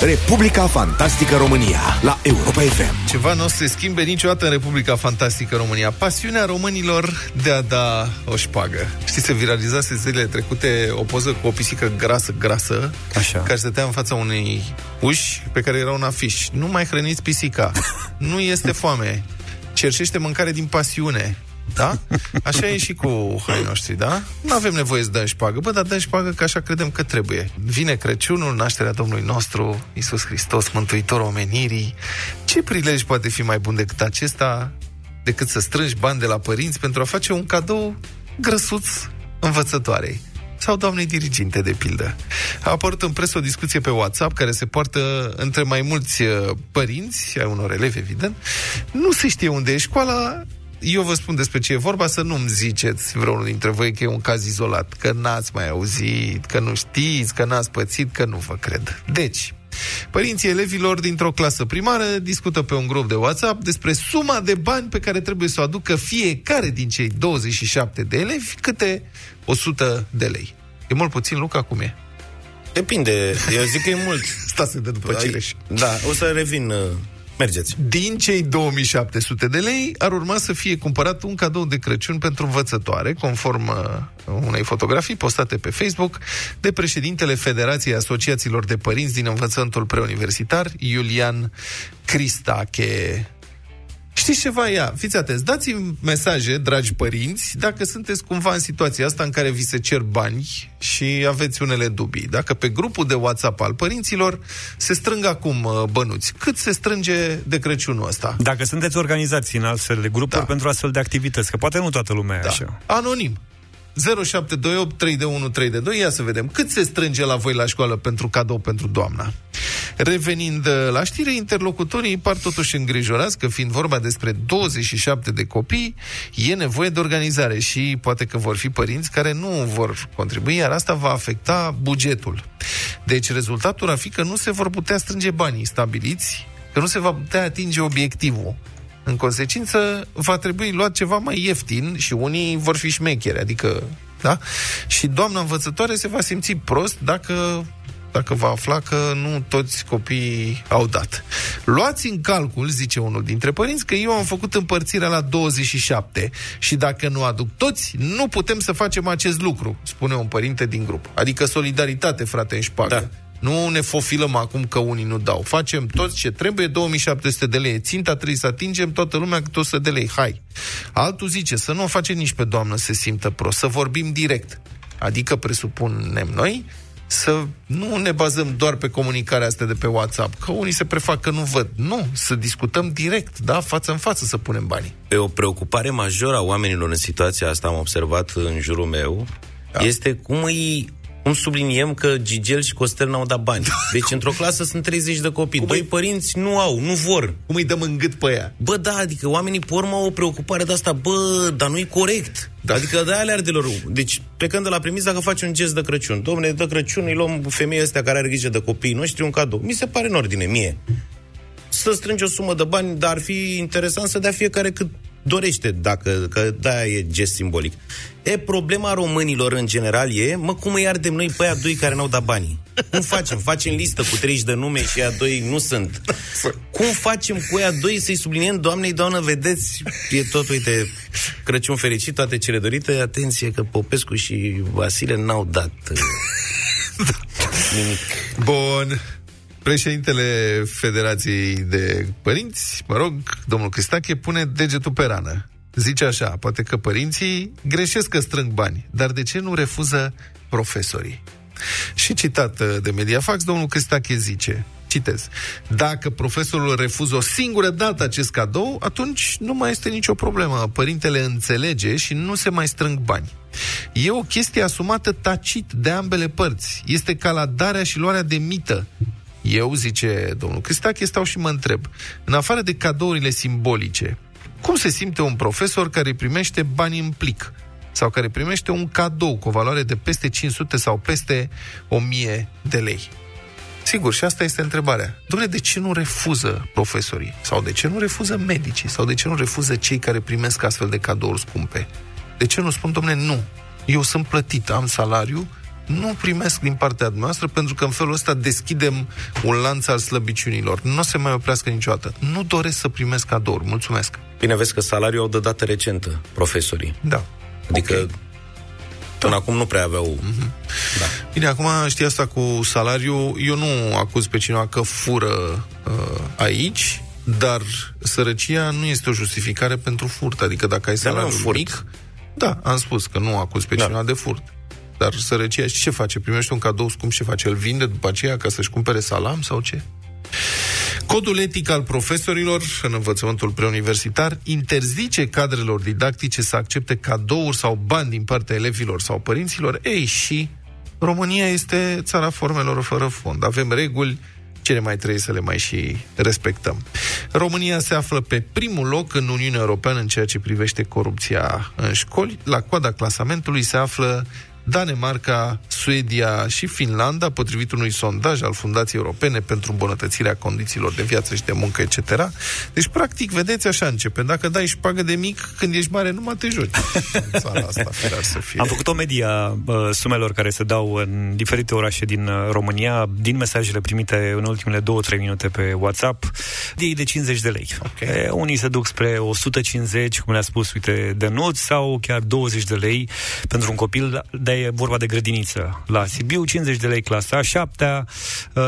Republica Fantastică România la Europa FM. Ceva nu se schimbe niciodată în Republica Fantastică România. Pasiunea românilor de a da o șpagă. Știți, se viralizase zilele trecute o poză cu o pisică grasă, grasă, Așa. care stătea în fața unei uși pe care era un afiș. Nu mai hrăniți pisica. nu este foame. Cerșește mâncare din pasiune. Da? Așa e și cu hai noștri, da? Nu avem nevoie să dăm șpagă. Bă, dar dăm șpagă că așa credem că trebuie. Vine Crăciunul, nașterea Domnului nostru, Iisus Hristos, Mântuitorul omenirii. Ce prilej poate fi mai bun decât acesta, decât să strângi bani de la părinți pentru a face un cadou grăsuț învățătoarei? sau doamnei diriginte, de pildă. A apărut în presă o discuție pe WhatsApp care se poartă între mai mulți uh, părinți, ai unor elevi, evident. Nu se știe unde e școala, eu vă spun despre ce e vorba, să nu-mi ziceți vreunul dintre voi că e un caz izolat, că n-ați mai auzit, că nu știți, că n-ați pățit, că nu vă cred. Deci, Părinții elevilor dintr-o clasă primară discută pe un grup de WhatsApp despre suma de bani pe care trebuie să o aducă fiecare din cei 27 de elevi câte 100 de lei. E mult puțin, Luca, cum e? Depinde, eu zic că e mult. Stați de după Cireș. Da, o să revin. Uh, Mergeți. Din cei 2700 de lei ar urma să fie cumpărat un cadou de Crăciun pentru învățătoare, conform uh, unei fotografii postate pe Facebook de președintele Federației Asociațiilor de Părinți din Învățământul Preuniversitar, Iulian Cristache. Știți ceva? Ia, fiți atenți, dați-mi mesaje, dragi părinți, dacă sunteți cumva în situația asta în care vi se cer bani și aveți unele dubii. Dacă pe grupul de WhatsApp al părinților se strâng acum uh, bănuți. Cât se strânge de Crăciunul ăsta? Dacă sunteți organizați în astfel de grupuri Da. pentru astfel de activități, că poate nu toată lumea e Da. așa. Anonim. 0728 3 de 1 3 de 2 Ia să vedem cât se strânge la voi la școală pentru cadou pentru doamna. Revenind uh, la știre, interlocutorii par totuși îngrijorați că fiind vorba despre 27 de copii, e nevoie de organizare și poate că vor fi părinți care nu vor contribui, iar asta va afecta bugetul. Deci rezultatul ar fi că nu se vor putea strânge banii stabiliți, că nu se va putea atinge obiectivul. În consecință, va trebui luat ceva mai ieftin și unii vor fi șmecheri, adică, da? Și doamna învățătoare se va simți prost dacă dacă va afla că nu toți copiii au dat. Luați în calcul, zice unul dintre părinți, că eu am făcut împărțirea la 27 și dacă nu aduc toți, nu putem să facem acest lucru, spune un părinte din grup. Adică solidaritate, frate, în șpagă. Da. Nu ne fofilăm acum că unii nu dau. Facem tot ce trebuie, 2700 de lei. Ținta trebuie să atingem toată lumea câte 100 de lei. Hai. Altul zice să nu o face nici pe doamnă să se simtă prost, să vorbim direct. Adică presupunem noi să nu ne bazăm doar pe comunicarea asta de pe WhatsApp, că unii se prefac că nu văd. Nu, să discutăm direct, da, față în față să punem banii. E o preocupare majoră a oamenilor în situația asta, am observat în jurul meu, da. este cum îi cum subliniem că Gigel și Costel n-au dat bani. Deci într-o clasă sunt 30 de copii. Doi părinți nu au, nu vor. Cum îi dăm în gât pe ea? Bă, da, adică oamenii pe urmă au o preocupare de asta. Bă, dar nu-i corect. Da. Adică de alea de lor. Deci, plecând de la premisa că faci un gest de Crăciun. Domne, de Crăciun îi luăm femeia astea care are grijă de copiii noștri un cadou. Mi se pare în ordine, mie. Să strângi o sumă de bani, dar ar fi interesant să dea fiecare cât dorește, dacă, că da, e gest simbolic. E, problema românilor în general e, mă, cum îi ardem noi pe aia doi care n-au dat banii? Cum facem? Facem listă cu 30 de nume și aia doi nu sunt. Cum facem cu aia doi să-i subliniem, doamnei, doamnă, vedeți, e tot, uite, Crăciun fericit, toate cele dorite, atenție că Popescu și Vasile n-au dat uh, nimic. Bun. Președintele Federației de Părinți, mă rog, domnul Cristache, pune degetul pe rană. Zice așa, poate că părinții greșesc că strâng bani, dar de ce nu refuză profesorii? Și citat uh, de Mediafax, domnul Cristache zice, citez, dacă profesorul refuză o singură dată acest cadou, atunci nu mai este nicio problemă. Părintele înțelege și nu se mai strâng bani. E o chestie asumată tacit de ambele părți. Este ca la darea și luarea de mită. Eu, zice domnul Cristache, stau și mă întreb, în afară de cadourile simbolice, cum se simte un profesor care primește bani în plic? Sau care primește un cadou cu o valoare de peste 500 sau peste 1000 de lei? Sigur, și asta este întrebarea. Dom'le, de ce nu refuză profesorii? Sau de ce nu refuză medicii? Sau de ce nu refuză cei care primesc astfel de cadouri scumpe? De ce nu spun, dom'le, nu? Eu sunt plătit, am salariu, nu primesc din partea dumneavoastră pentru că în felul ăsta deschidem un lanț al slăbiciunilor. Nu o se mai oprească niciodată. Nu doresc să primesc cadouri. Mulțumesc. Bine, vezi că salariul au de dată recentă, profesorii. Da. Adică okay. Până acum nu prea aveau... Mm-hmm. Da. Bine, acum știi asta cu salariu, eu nu acuz pe cineva că fură uh, aici, dar sărăcia nu este o justificare pentru furt. Adică dacă ai salariu furt. mic, da, am spus că nu acuz pe da. cineva de furt. Dar sărăcia, și ce face? Primește un cadou scump, ce face? Îl vinde după aceea ca să-și cumpere salam sau ce? Codul etic al profesorilor în învățământul preuniversitar interzice cadrelor didactice să accepte cadouri sau bani din partea elevilor sau părinților. Ei, și România este țara formelor fără fond. Avem reguli, cele mai trebuie să le mai și respectăm. România se află pe primul loc în Uniunea Europeană în ceea ce privește corupția în școli. La coada clasamentului se află Danemarca, Suedia și Finlanda, potrivit unui sondaj al Fundației Europene pentru îmbunătățirea condițiilor de viață și de muncă, etc. Deci, practic, vedeți, așa începe. Dacă dai șpagă de mic, când ești mare, nu mai te joci. În țara asta, să fie. Am făcut o media uh, sumelor care se dau în diferite orașe din uh, România, din mesajele primite în ultimele 2-3 minute pe WhatsApp, de de 50 de lei. Okay. E, unii se duc spre 150, cum le-a spus, uite, de nuți, sau chiar 20 de lei pentru un copil de e vorba de grădiniță. La Sibiu, 50 de lei clasa 7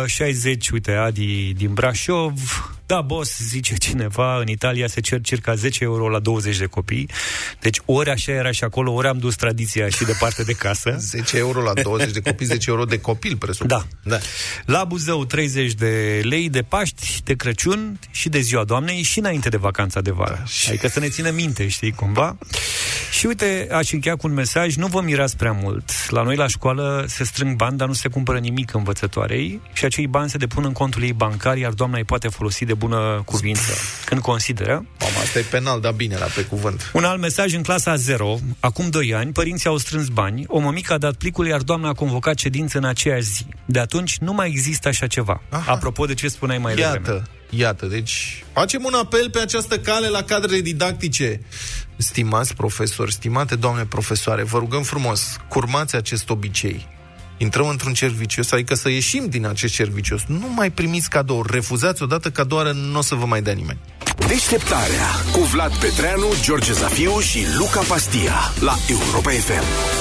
60, uh, uite, Adi din Brașov, da, boss, zice cineva, în Italia se cer circa 10 euro la 20 de copii. Deci ori așa era și acolo, ori am dus tradiția și departe de casă. 10 euro la 20 de copii, 10 euro de copil, presupun. Da. da. La Buzău 30 de lei de Paști, de Crăciun și de Ziua Doamnei și înainte de vacanța de vară. Da, Adică să ne țină minte, știi, cumva. Și uite, aș încheia cu un mesaj, nu vă mirați prea mult. La noi la școală se strâng bani, dar nu se cumpără nimic învățătoarei și acei bani se depun în contul ei bancar, iar doamna îi poate folosi de bună cuvință când consideră. Mama, asta e penal, dar bine, la pe cuvânt. Un alt mesaj în clasa 0. Acum 2 ani, părinții au strâns bani, o mămică a dat plicul, iar doamna a convocat ședință în aceeași zi. De atunci nu mai există așa ceva. Aha. Apropo de ce spuneai mai Iată. devreme. Iată, deci facem un apel pe această cale la cadrele didactice. Stimați profesori, stimate doamne profesoare, vă rugăm frumos, curmați acest obicei intrăm într-un cerc vicios, adică să ieșim din acest cerc vicios. Nu mai primiți cadouri, refuzați odată cadoare, nu o să vă mai dea nimeni. Deșteptarea cu Vlad Petreanu, George Zafiu și Luca Pastia la Europa FM.